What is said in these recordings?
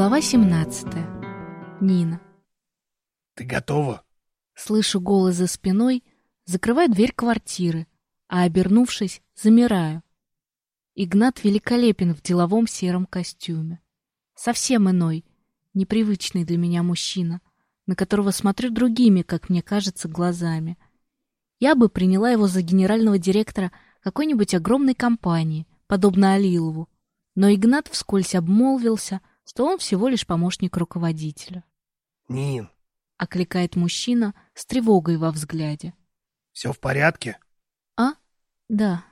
Глава 17. Нина. Ты готова? Слышу голос за спиной, закрываю дверь квартиры, а, обернувшись, замираю. Игнат великолепен в деловом сером костюме. Совсем иной, непривычный для меня мужчина, на которого смотрю другими, как мне кажется, глазами. Я бы приняла его за генерального директора какой-нибудь огромной компании, подобно Алилову, но Игнат вскользь обмолвился, что он всего лишь помощник руководителя. Нин, Окликает мужчина с тревогой во взгляде. все в порядке? А? Да.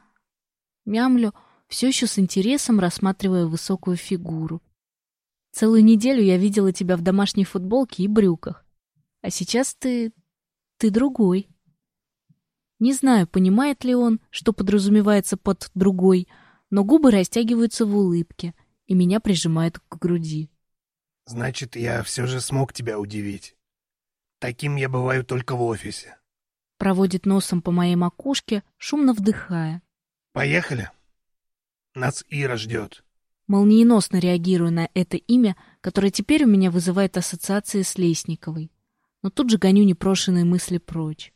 Мямлю, все еще с интересом рассматривая высокую фигуру. Целую неделю я видела тебя в домашней футболке и брюках. А сейчас ты... ты другой. Не знаю, понимает ли он, что подразумевается под «другой», но губы растягиваются в улыбке, и меня прижимает к груди. Значит, я все же смог тебя удивить. Таким я бываю только в офисе. Проводит носом по моей макушке, шумно вдыхая. Поехали. Нас Ира ждет. Молниеносно реагирую на это имя, которое теперь у меня вызывает ассоциации с Лесниковой. Но тут же гоню непрошенные мысли прочь.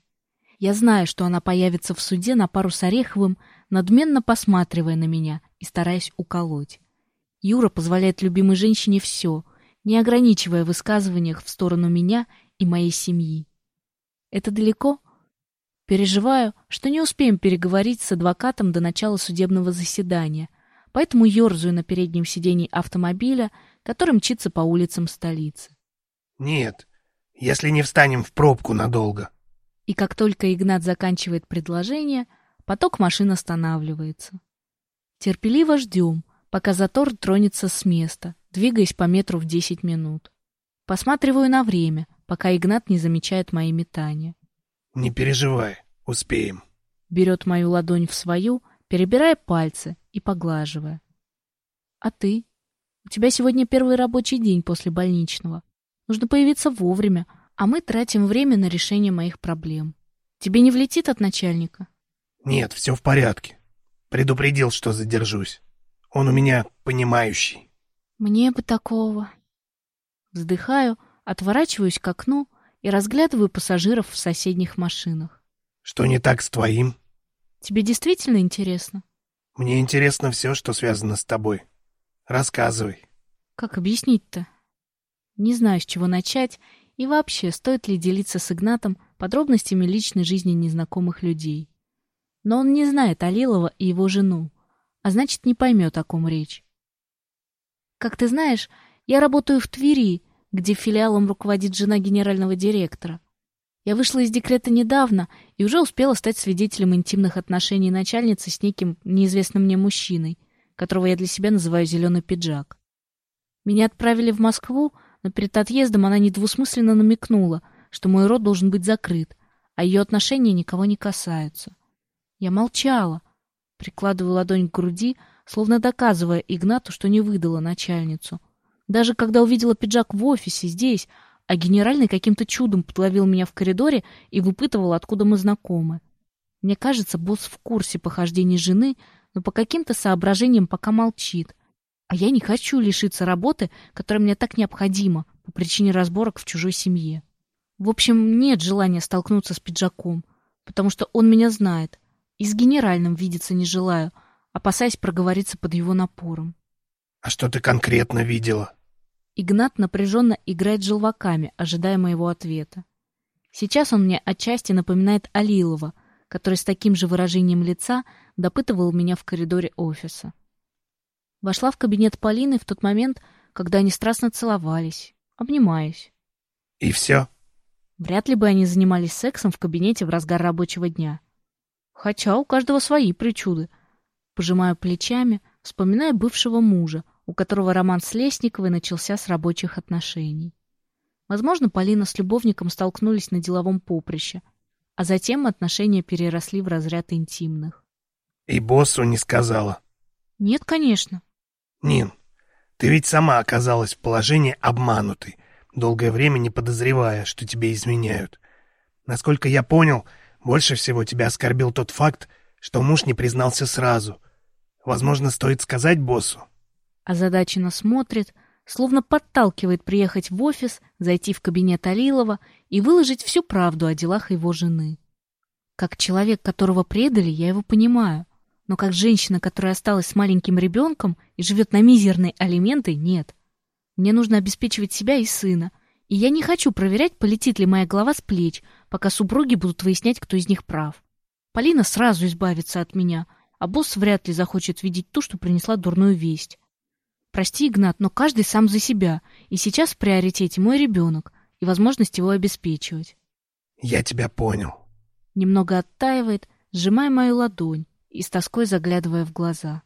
Я знаю, что она появится в суде на пару с Ореховым, надменно посматривая на меня и стараясь уколоть. Юра позволяет любимой женщине все, не ограничивая высказываниях в сторону меня и моей семьи. Это далеко? Переживаю, что не успеем переговорить с адвокатом до начала судебного заседания, поэтому ерзаю на переднем сидении автомобиля, который мчится по улицам столицы. Нет, если не встанем в пробку надолго. И как только Игнат заканчивает предложение, поток машин останавливается. Терпеливо ждем, пока затор тронется с места, двигаясь по метру в 10 минут. Посматриваю на время, пока Игнат не замечает мои метания. Не переживай, успеем. Берет мою ладонь в свою, перебирая пальцы и поглаживая. А ты? У тебя сегодня первый рабочий день после больничного. Нужно появиться вовремя, а мы тратим время на решение моих проблем. Тебе не влетит от начальника? Нет, все в порядке. Предупредил, что задержусь. Он у меня понимающий. Мне бы такого. Вздыхаю, отворачиваюсь к окну и разглядываю пассажиров в соседних машинах. Что не так с твоим? Тебе действительно интересно? Мне интересно все, что связано с тобой. Рассказывай. Как объяснить-то? Не знаю, с чего начать, и вообще, стоит ли делиться с Игнатом подробностями личной жизни незнакомых людей. Но он не знает Алилова и его жену, а значит, не поймет, о ком речь. Как ты знаешь, я работаю в Твери, где филиалом руководит жена генерального директора. Я вышла из декрета недавно и уже успела стать свидетелем интимных отношений начальницы с неким неизвестным мне мужчиной, которого я для себя называю «зеленый пиджак». Меня отправили в Москву, но перед отъездом она недвусмысленно намекнула, что мой рот должен быть закрыт, а ее отношения никого не касаются. Я молчала, прикладывая ладонь к груди, словно доказывая Игнату, что не выдала начальницу. Даже когда увидела пиджак в офисе, здесь, а генеральный каким-то чудом подловил меня в коридоре и выпытывал, откуда мы знакомы. Мне кажется, босс в курсе похождений жены, но по каким-то соображениям пока молчит. А я не хочу лишиться работы, которая мне так необходима по причине разборок в чужой семье. В общем, нет желания столкнуться с пиджаком, потому что он меня знает, и с генеральным видеться не желаю, опасаясь проговориться под его напором. А что ты конкретно видела? Игнат напряженно играет желваками, ожидая моего ответа. Сейчас он мне отчасти напоминает Алилова, который с таким же выражением лица допытывал меня в коридоре офиса. Вошла в кабинет Полины в тот момент, когда они страстно целовались, обнимаясь. И все? Вряд ли бы они занимались сексом в кабинете в разгар рабочего дня. Хотя у каждого свои причуды. Пожимаю плечами, вспоминая бывшего мужа, у которого роман с Лесниковой начался с рабочих отношений. Возможно, Полина с любовником столкнулись на деловом поприще, а затем отношения переросли в разряд интимных. И боссу не сказала. Нет, конечно. Нин, ты ведь сама оказалась в положении обманутой, долгое время не подозревая, что тебе изменяют. Насколько я понял, больше всего тебя оскорбил тот факт, что муж не признался сразу. Возможно, стоит сказать боссу. Озадаченно смотрит, словно подталкивает приехать в офис, зайти в кабинет Алилова и выложить всю правду о делах его жены. Как человек, которого предали, я его понимаю. Но как женщина, которая осталась с маленьким ребенком и живет на мизерные алименты, нет. Мне нужно обеспечивать себя и сына. И я не хочу проверять, полетит ли моя голова с плеч, пока супруги будут выяснять, кто из них прав. Полина сразу избавится от меня, а босс вряд ли захочет видеть ту, что принесла дурную весть. Прости, Игнат, но каждый сам за себя, и сейчас в приоритете мой ребенок и возможность его обеспечивать. Я тебя понял. Немного оттаивает, сжимая мою ладонь и с тоской заглядывая в глаза.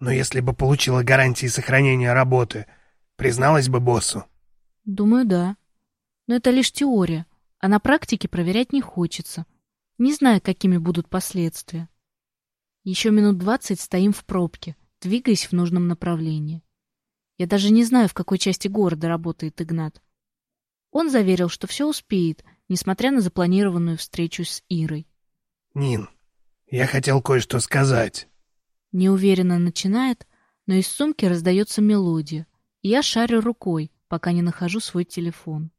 Но если бы получила гарантии сохранения работы, призналась бы боссу? Думаю, да. Но это лишь теория, а на практике проверять не хочется. Не знаю, какими будут последствия. Еще минут двадцать стоим в пробке, двигаясь в нужном направлении. Я даже не знаю, в какой части города работает Игнат. Он заверил, что все успеет, несмотря на запланированную встречу с Ирой. «Нин, я хотел кое-что сказать». Неуверенно начинает, но из сумки раздается мелодия, и я шарю рукой, пока не нахожу свой телефон.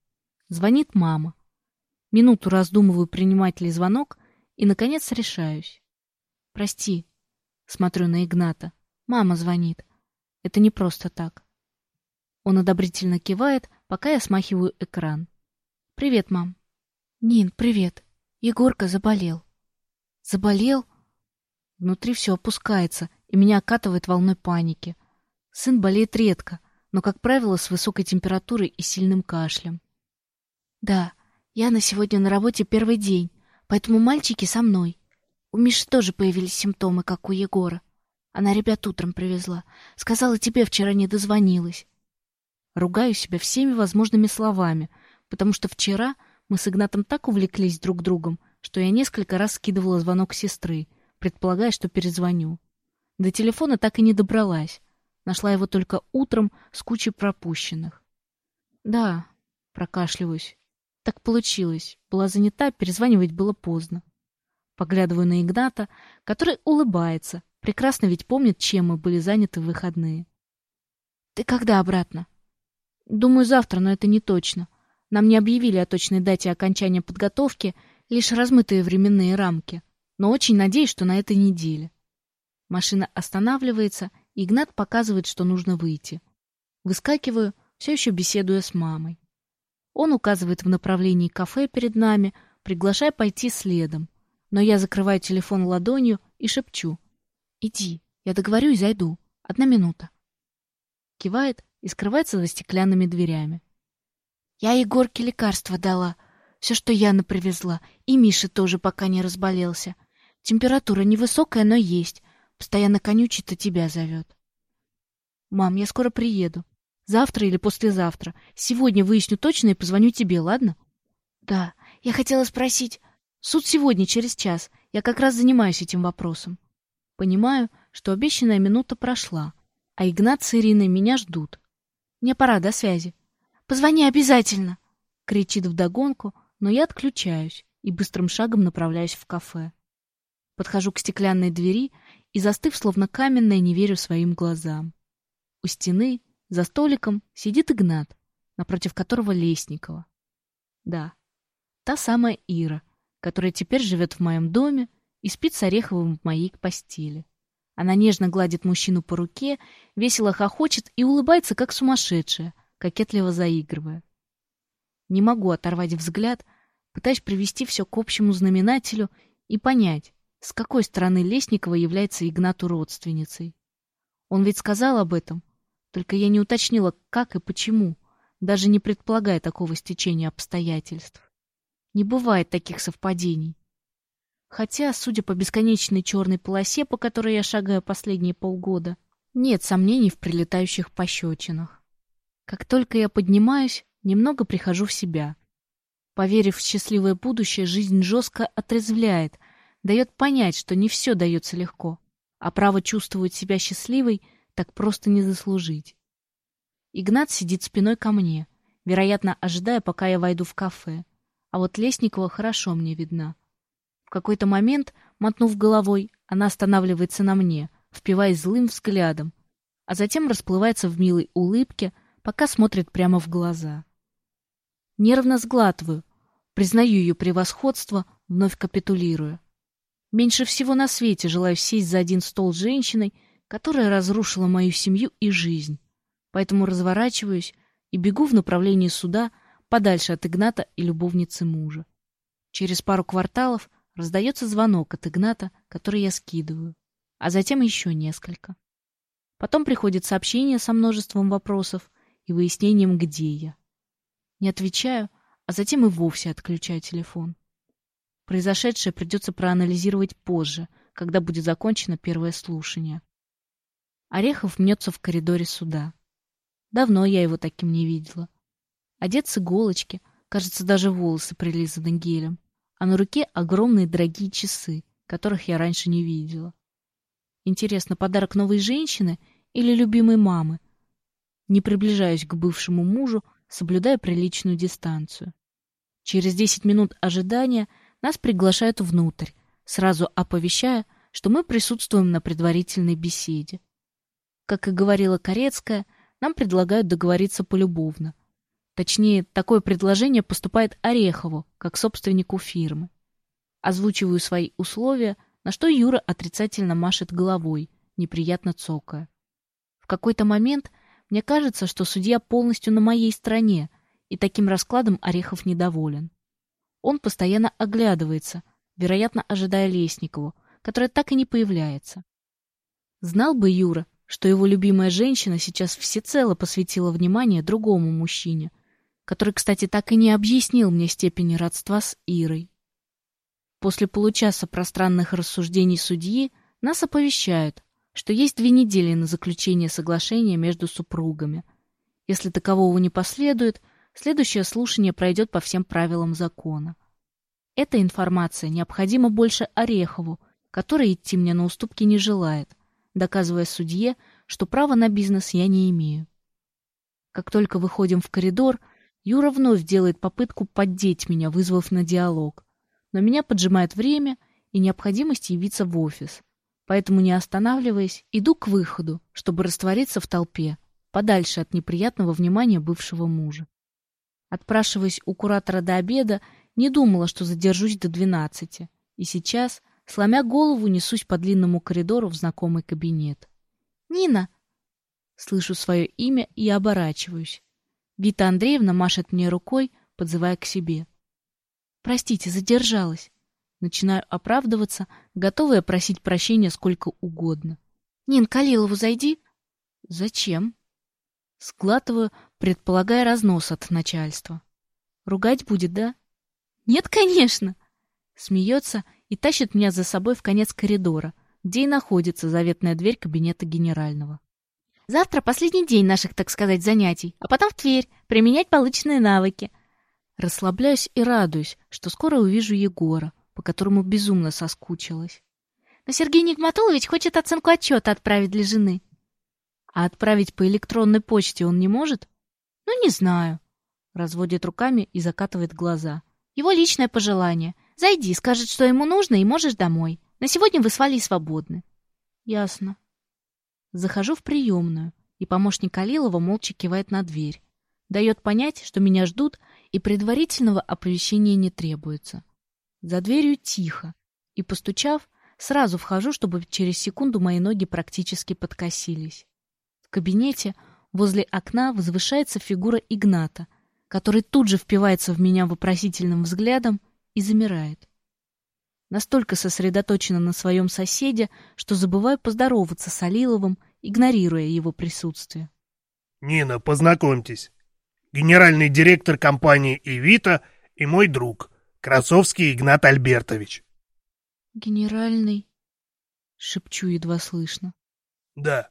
Звонит мама. Минуту раздумываю, принимать ли звонок, и, наконец, решаюсь. «Прости», — смотрю на Игната. «Мама звонит. Это не просто так». Он одобрительно кивает, пока я смахиваю экран. «Привет, мам». «Нин, привет. Егорка заболел». «Заболел?» Внутри все опускается, и меня окатывает волной паники. Сын болеет редко, но, как правило, с высокой температурой и сильным кашлем. «Да, я на сегодня на работе первый день, поэтому мальчики со мной. У Миши тоже появились симптомы, как у Егора. Она ребят утром привезла. Сказала, тебе вчера не дозвонилась. Ругаю себя всеми возможными словами, потому что вчера мы с Игнатом так увлеклись друг другом, что я несколько раз скидывала звонок сестры, предполагая, что перезвоню. До телефона так и не добралась. Нашла его только утром с кучей пропущенных. Да, прокашливаюсь. Так получилось. Была занята, перезванивать было поздно. Поглядываю на Игната, который улыбается, прекрасно ведь помнит, чем мы были заняты в выходные. «Ты когда обратно?» Думаю, завтра, но это не точно. Нам не объявили о точной дате окончания подготовки, лишь размытые временные рамки. Но очень надеюсь, что на этой неделе. Машина останавливается, и Игнат показывает, что нужно выйти. Выскакиваю, все еще беседуя с мамой. Он указывает в направлении кафе перед нами, приглашая пойти следом. Но я закрываю телефон ладонью и шепчу. «Иди, я договорю и зайду. Одна минута». Кивает и скрывается за стеклянными дверями. Я Егорке лекарства дала, все, что Яна привезла, и Миша тоже пока не разболелся. Температура невысокая, но есть. Постоянно конючит и тебя зовет. Мам, я скоро приеду. Завтра или послезавтра. Сегодня выясню точно и позвоню тебе, ладно? Да, я хотела спросить. Суд сегодня через час. Я как раз занимаюсь этим вопросом. Понимаю, что обещанная минута прошла, а Игнат с Ириной меня ждут. Мне пора, до связи. Позвони обязательно, кричит вдогонку, но я отключаюсь и быстрым шагом направляюсь в кафе. Подхожу к стеклянной двери и, застыв словно каменная, не верю своим глазам. У стены, за столиком, сидит Игнат, напротив которого Лесникова. Да, та самая Ира, которая теперь живет в моем доме и спит с Ореховым в моей постели. Она нежно гладит мужчину по руке, весело хохочет и улыбается, как сумасшедшая, кокетливо заигрывая. Не могу оторвать взгляд, пытаясь привести все к общему знаменателю и понять, с какой стороны Лесникова является Игнату родственницей. Он ведь сказал об этом, только я не уточнила, как и почему, даже не предполагая такого стечения обстоятельств. Не бывает таких совпадений. Хотя, судя по бесконечной черной полосе, по которой я шагаю последние полгода, нет сомнений в прилетающих пощечинах. Как только я поднимаюсь, немного прихожу в себя. Поверив в счастливое будущее, жизнь жестко отрезвляет, дает понять, что не все дается легко, а право чувствовать себя счастливой так просто не заслужить. Игнат сидит спиной ко мне, вероятно, ожидая, пока я войду в кафе. А вот Лесникова хорошо мне видна какой-то момент, мотнув головой, она останавливается на мне, впиваясь злым взглядом, а затем расплывается в милой улыбке, пока смотрит прямо в глаза. Нервно сглатываю, признаю ее превосходство, вновь капитулируя. Меньше всего на свете желаю сесть за один стол с женщиной, которая разрушила мою семью и жизнь. Поэтому разворачиваюсь и бегу в направлении суда, подальше от Игната и любовницы мужа. Через пару кварталов раздается звонок от Игната, который я скидываю, а затем еще несколько. Потом приходит сообщение со множеством вопросов и выяснением, где я. Не отвечаю, а затем и вовсе отключаю телефон. Произошедшее придется проанализировать позже, когда будет закончено первое слушание. Орехов мнется в коридоре суда. Давно я его таким не видела. Одет с иголочки, кажется, даже волосы прилизаны гелем, а на руке огромные дорогие часы, которых я раньше не видела. Интересно, подарок новой женщины или любимой мамы? Не приближаюсь к бывшему мужу, соблюдая приличную дистанцию. Через десять минут ожидания нас приглашают внутрь, сразу оповещая, что мы присутствуем на предварительной беседе. Как и говорила Корецкая, нам предлагают договориться полюбовно. Точнее, такое предложение поступает Орехову, как собственнику фирмы. Озвучиваю свои условия, на что Юра отрицательно машет головой, неприятно цокая. В какой-то момент мне кажется, что судья полностью на моей стороне, и таким раскладом Орехов недоволен. Он постоянно оглядывается, вероятно, ожидая Лесникову, которая так и не появляется. Знал бы Юра, что его любимая женщина сейчас всецело посвятила внимание другому мужчине, который, кстати, так и не объяснил мне степени родства с Ирой. После получаса пространных рассуждений судьи нас оповещают, что есть две недели на заключение соглашения между супругами. Если такового не последует, следующее слушание пройдет по всем правилам закона. Эта информация необходима больше Орехову, который идти мне на уступки не желает, доказывая судье, что права на бизнес я не имею. Как только выходим в коридор, Юра вновь делает попытку поддеть меня, вызвав на диалог. Но меня поджимает время и необходимость явиться в офис. Поэтому, не останавливаясь, иду к выходу, чтобы раствориться в толпе, подальше от неприятного внимания бывшего мужа. Отпрашиваясь у куратора до обеда, не думала, что задержусь до двенадцати. И сейчас, сломя голову, несусь по длинному коридору в знакомый кабинет. «Нина!» Слышу свое имя и оборачиваюсь. Вита Андреевна машет мне рукой, подзывая к себе. «Простите, задержалась». Начинаю оправдываться, готовая просить прощения сколько угодно. «Нин, Калилову зайди». «Зачем?» Сглатываю, предполагая разнос от начальства. «Ругать будет, да?» «Нет, конечно!» Смеется и тащит меня за собой в конец коридора, где и находится заветная дверь кабинета генерального. Завтра последний день наших, так сказать, занятий, а потом в Тверь, применять полученные навыки. Расслабляюсь и радуюсь, что скоро увижу Егора, по которому безумно соскучилась. Но Сергей Нигматулович хочет оценку отчета отправить для жены. А отправить по электронной почте он не может? Ну, не знаю. Разводит руками и закатывает глаза. Его личное пожелание. Зайди, скажет, что ему нужно, и можешь домой. На сегодня вы с Валей свободны. Ясно. Захожу в приемную, и помощник Алилова молча кивает на дверь. Дает понять, что меня ждут, и предварительного оповещения не требуется. За дверью тихо, и, постучав, сразу вхожу, чтобы через секунду мои ноги практически подкосились. В кабинете возле окна возвышается фигура Игната, который тут же впивается в меня вопросительным взглядом и замирает настолько сосредоточена на своем соседе, что забываю поздороваться с Алиловым, игнорируя его присутствие. «Нина, познакомьтесь. Генеральный директор компании «Эвита» и мой друг, Красовский Игнат Альбертович». «Генеральный...» — шепчу едва слышно. «Да.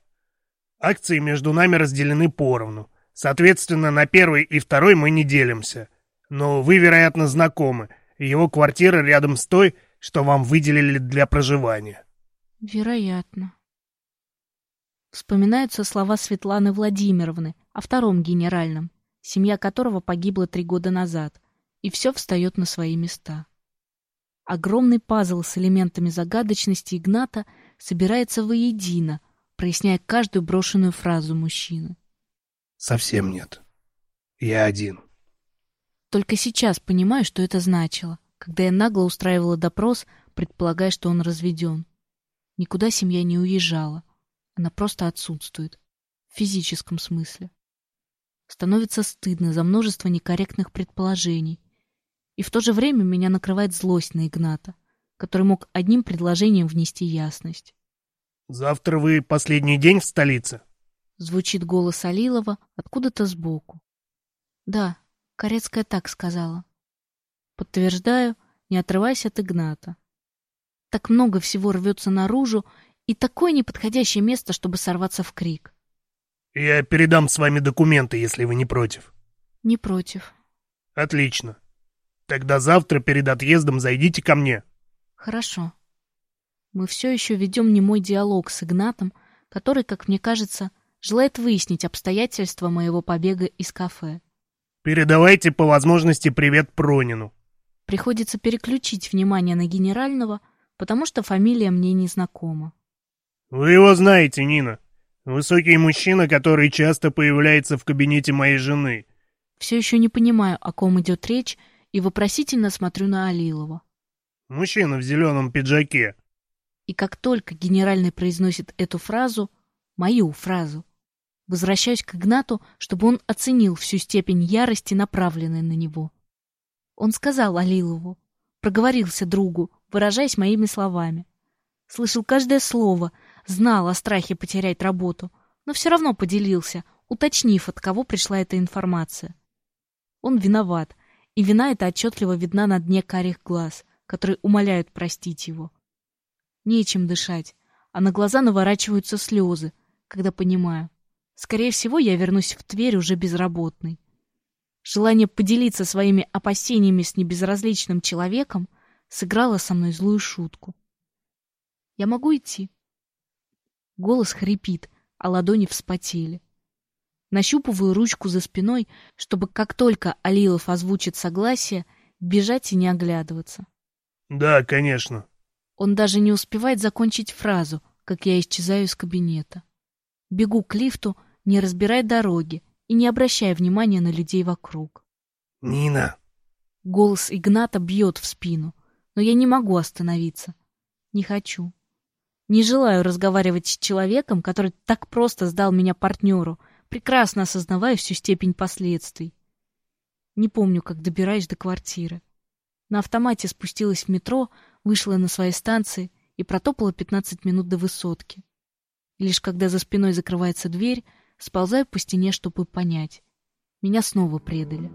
Акции между нами разделены поровну. Соответственно, на первый и второй мы не делимся. Но вы, вероятно, знакомы. Его квартира рядом с той, что вам выделили для проживания. Вероятно. Вспоминаются слова Светланы Владимировны о втором генеральном, семья которого погибла три года назад, и все встает на свои места. Огромный пазл с элементами загадочности Игната собирается воедино, проясняя каждую брошенную фразу мужчины. Совсем нет. Я один. Только сейчас понимаю, что это значило, когда я нагло устраивала допрос, предполагая, что он разведен. Никуда семья не уезжала. Она просто отсутствует. В физическом смысле. Становится стыдно за множество некорректных предположений. И в то же время меня накрывает злость на Игната, который мог одним предложением внести ясность. «Завтра вы последний день в столице?» Звучит голос Алилова откуда-то сбоку. «Да, Корецкая так сказала». Подтверждаю, не отрываясь от Игната. Так много всего рвется наружу, и такое неподходящее место, чтобы сорваться в крик. «Я передам с вами документы, если вы не против». «Не против». «Отлично. Тогда завтра перед отъездом зайдите ко мне». «Хорошо». Мы все еще ведем немой диалог с Игнатом, который, как мне кажется, желает выяснить обстоятельства моего побега из кафе. «Передавайте по возможности привет Пронину». Приходится переключить внимание на генерального, потому что фамилия мне не знакома. «Вы его знаете, Нина. Высокий мужчина, который часто появляется в кабинете моей жены». Все еще не понимаю, о ком идет речь, и вопросительно смотрю на Алилова. «Мужчина в зеленом пиджаке». И как только генеральный произносит эту фразу, мою фразу, возвращаюсь к Игнату, чтобы он оценил всю степень ярости, направленной на него. Он сказал Алилову, проговорился другу, выражаясь моими словами. Слышал каждое слово, знал о страхе потерять работу, но все равно поделился, уточнив, от кого пришла эта информация. Он виноват, и вина эта отчетливо видна на дне карих глаз, которые умоляют простить его. Нечем дышать, а на глаза наворачиваются слезы, когда понимаю. Скорее всего, я вернусь в Тверь уже безработный. Желание поделиться своими опасениями с небезразличным человеком сыграло со мной злую шутку. «Я могу идти?» Голос хрипит, а ладони вспотели. Нащупываю ручку за спиной, чтобы как только Алилов озвучит согласие, бежать и не оглядываться. «Да, конечно». Он даже не успевает закончить фразу, как я исчезаю из кабинета. Бегу к лифту, не разбирая дороги, и не обращая внимания на людей вокруг. «Нина!» Голос Игната бьет в спину, но я не могу остановиться. Не хочу. Не желаю разговаривать с человеком, который так просто сдал меня партнеру, прекрасно осознавая всю степень последствий. Не помню, как добираюсь до квартиры. На автомате спустилась в метро, вышла на своей станции и протопала 15 минут до высотки. И лишь когда за спиной закрывается дверь, Сползаю по стене, чтобы понять. Меня снова предали.